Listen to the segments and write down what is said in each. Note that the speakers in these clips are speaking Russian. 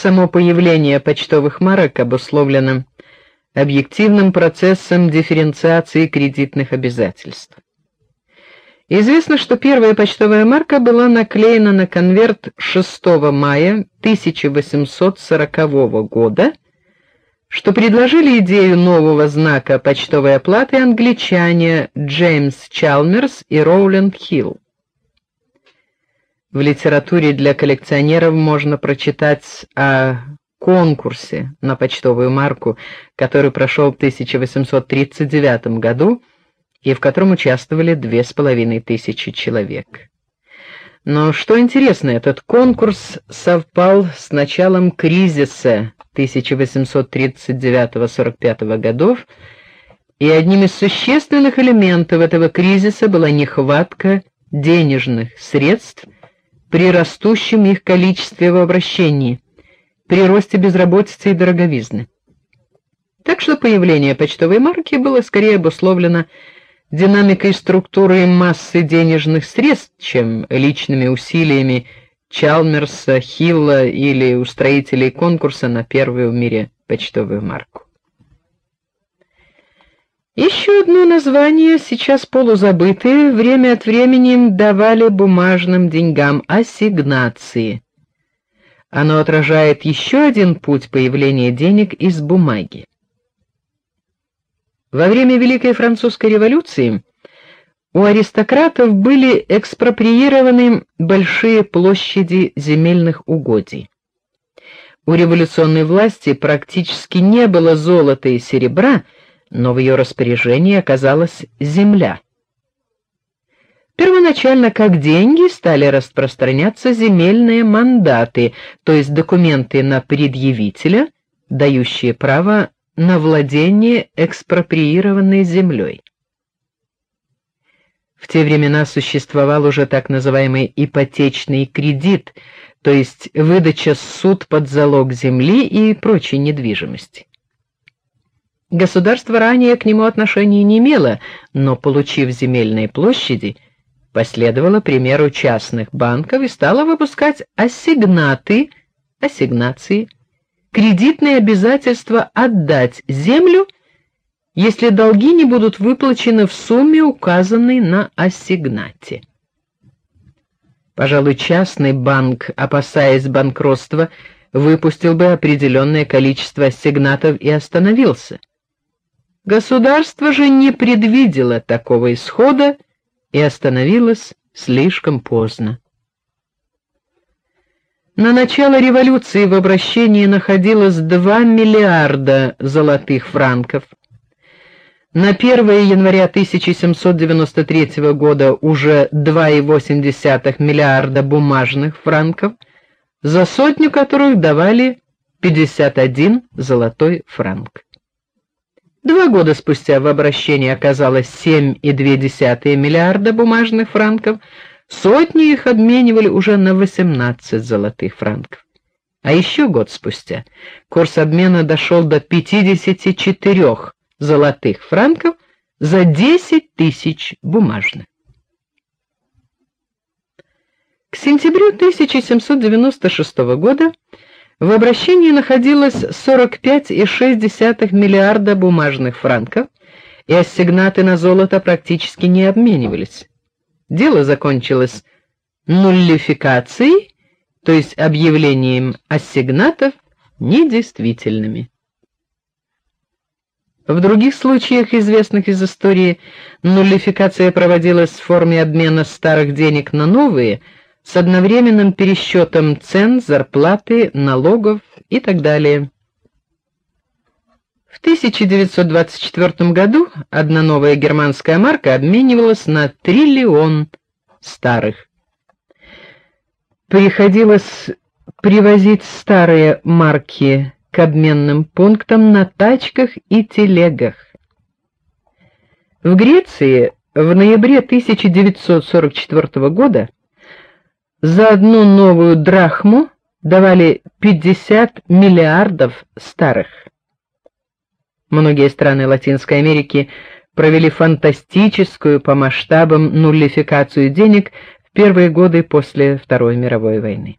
Само появление почтовых марок обусловлено объективным процессом дифференциации кредитных обязательств. Известно, что первая почтовая марка была наклеена на конверт 6 мая 1840 года, что предложили идею нового знака почтовой оплаты англичане Джеймс Чалмерс и Роуленд Хилл. В литературе для коллекционеров можно прочитать о конкурсе на почтовую марку, который прошел в 1839 году и в котором участвовали две с половиной тысячи человек. Но что интересно, этот конкурс совпал с началом кризиса 1839-45 годов, и одним из существенных элементов этого кризиса была нехватка денежных средств при растущем их количестве в обращении, при росте безработицы и дороговизны. Так что появление почтовой марки было скорее обусловлено динамикой структуры массы денежных средств, чем личными усилиями Чалмерса, Хилла или устроителей конкурса на первую в мире почтовую марку. Еще одно название, сейчас полузабытое, время от времени давали бумажным деньгам ассигнации. Оно отражает еще один путь появления денег из бумаги. Во время Великой французской революции у аристократов были экспроприированы большие площади земельных угодий. У революционной власти практически не было золота и серебра, но в ее распоряжении оказалась земля. Первоначально как деньги стали распространяться земельные мандаты, то есть документы на предъявителя, дающие право на владение экспроприированной землей. В те времена существовал уже так называемый ипотечный кредит, то есть выдача суд под залог земли и прочей недвижимости. Государство ранее к нему отношения не имело, но получив земельные площади, последовало примеру частных банков и стало выпускать ассигнаты, ассигнации, кредитные обязательства отдать землю, если долги не будут выплачены в сумме, указанной на ассигнате. Пожалуй, частный банк, опасаясь банкротства, выпустил бы определенное количество ассигнатов и остановился. Государство же не предвидело такого исхода и остановилось слишком поздно. На начало революции в обращении находилось 2 миллиарда золотых франков. На 1 января 1793 года уже 2,8 миллиарда бумажных франков, за сотню которых давали 51 золотой франк. Два года спустя в обращении оказалось 7,2 миллиарда бумажных франков, Сотни их обменивали уже на 18 золотых франков. А еще год спустя курс обмена дошел до 54 золотых франков за 10 тысяч бумажных. К сентябрю 1796 года в обращении находилось 45,6 миллиарда бумажных франков, и ассигнаты на золото практически не обменивались. Дело закончилось нуллификацией, то есть объявлением ассигнатов недействительными. В других случаях, известных из истории, нуллификация проводилась в форме обмена старых денег на новые с одновременным пересчетом цен, зарплаты, налогов и так далее. В 1924 году одна новая германская марка обменивалась на триллион старых. Приходилось привозить старые марки к обменным пунктам на тачках и телегах. В Греции в ноябре 1944 года за одну новую драхму давали 50 миллиардов старых. Многие страны Латинской Америки провели фантастическую по масштабам нуллификацию денег в первые годы после Второй мировой войны.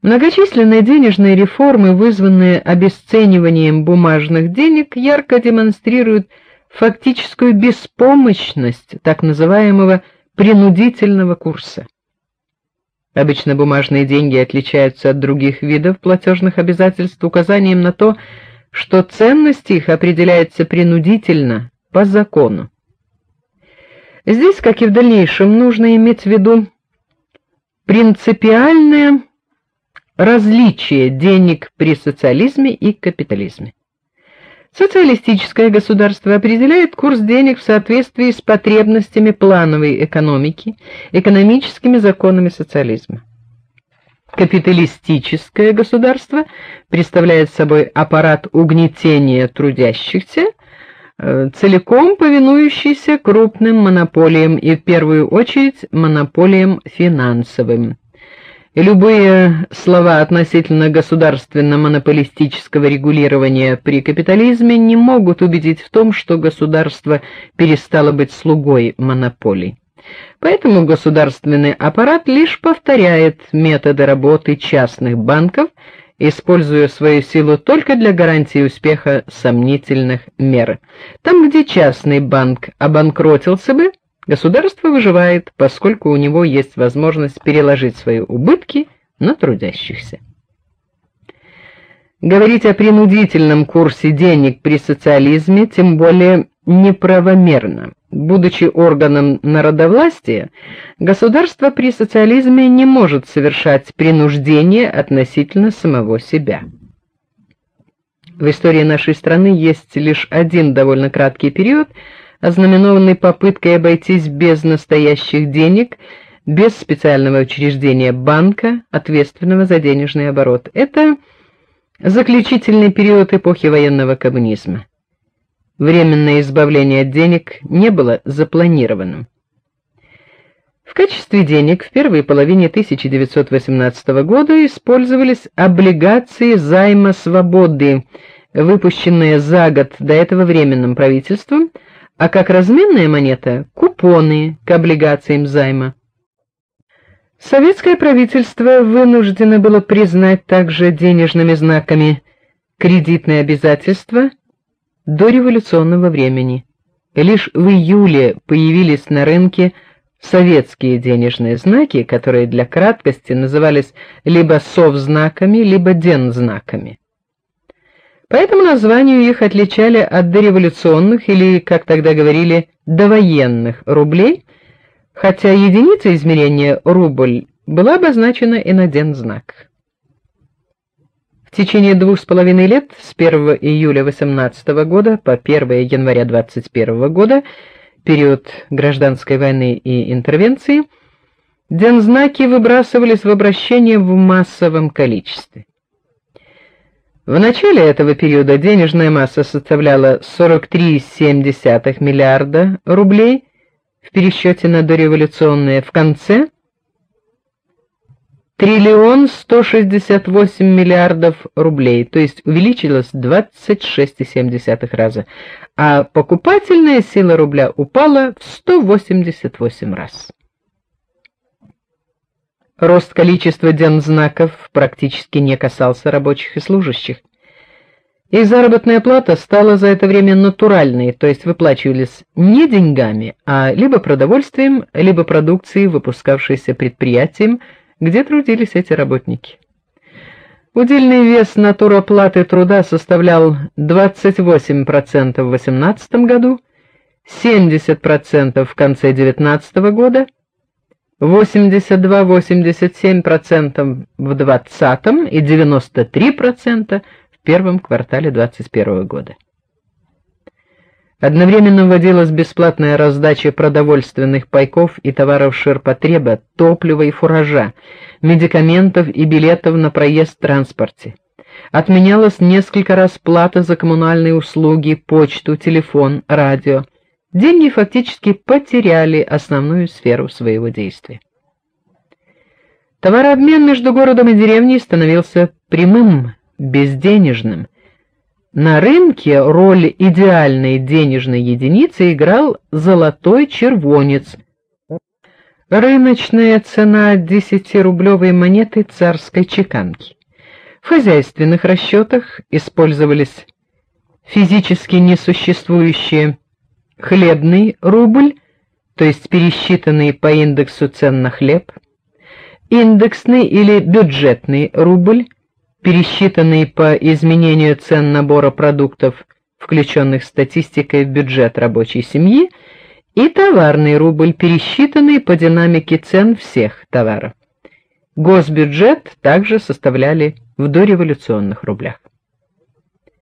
Многочисленные денежные реформы, вызванные обесцениванием бумажных денег, ярко демонстрируют фактическую беспомощность так называемого принудительного курса. Обычно бумажные деньги отличаются от других видов платежных обязательств указанием на то, что ценность их определяется принудительно по закону. Здесь, как и в дальнейшем, нужно иметь в виду принципиальное различие денег при социализме и капитализме. Социалистическое государство определяет курс денег в соответствии с потребностями плановой экономики, экономическими законами социализма. Капиталистическое государство представляет собой аппарат угнетения трудящихся, э, целиком повинующийся крупным монополиям и в первую очередь монополиям финансовым. Любые слова относительно государственно-монополистического регулирования при капитализме не могут убедить в том, что государство перестало быть слугой монополий. Поэтому государственный аппарат лишь повторяет методы работы частных банков, используя свою силу только для гарантии успеха сомнительных мер. Там, где частный банк обанкротился бы, Государство выживает, поскольку у него есть возможность переложить свои убытки на трудящихся. Говорить о принудительном курсе денег при социализме тем более неправомерно. Будучи органом народовластия, государство при социализме не может совершать принуждение относительно самого себя. В истории нашей страны есть лишь один довольно краткий период, ознаменованный попыткой обойтись без настоящих денег, без специального учреждения банка, ответственного за денежный оборот. Это заключительный период эпохи военного коммунизма. Временное избавление от денег не было запланированным. В качестве денег в первой половине 1918 года использовались облигации займа свободы, выпущенные за год до этого временным правительством а как разменная монета купоны к облигациям займа. Советское правительство вынуждено было признать также денежными знаками кредитные обязательства до революционного времени. Лишь в июле появились на рынке советские денежные знаки, которые для краткости назывались либо совзнаками, либо дензнаками. По этому названию их отличали от дореволюционных или, как тогда говорили, довоенных рублей, хотя единица измерения рубль была обозначена и на дензнак. В течение двух с половиной лет, с 1 июля 18 года по 1 января 21 года, период гражданской войны и интервенции, дензнаки выбрасывались в обращение в массовом количестве. В начале этого периода денежная масса составляла 43,7 миллиарда рублей в пересчете на дореволюционные, в конце триллион 168 миллиардов рублей, то есть увеличилась 26,7 раза, а покупательная сила рубля упала в 188 раз. Рост количества дензнаков практически не касался рабочих и служащих. Их заработная плата стала за это время натуральной, то есть выплачивались не деньгами, а либо продовольствием, либо продукцией, выпускавшейся предприятием, где трудились эти работники. Удельный вес натуроплаты труда составлял 28% в 18 году, 70% в конце 19 года 82-87% в 20 и 93% в первом квартале 21 года. Одновременно вводилась бесплатная раздача продовольственных пайков и товаров ширпотреба, топлива и фуража, медикаментов и билетов на проезд в транспорте. Отменялась несколько раз плата за коммунальные услуги, почту, телефон, радио деньги фактически потеряли основную сферу своего действия. Товарообмен между городом и деревней становился прямым, безденежным. На рынке роль идеальной денежной единицы играл золотой червонец. рыночная цена 10-рублевой монеты царской чеканки. В хозяйственных расчетах использовались физически несуществующие хлебный рубль, то есть пересчитанный по индексу цен на хлеб, индексный или бюджетный рубль, пересчитанный по изменению цен набора продуктов, включенных статистикой в бюджет рабочей семьи, и товарный рубль, пересчитанный по динамике цен всех товаров. Госбюджет также составляли в дореволюционных рублях.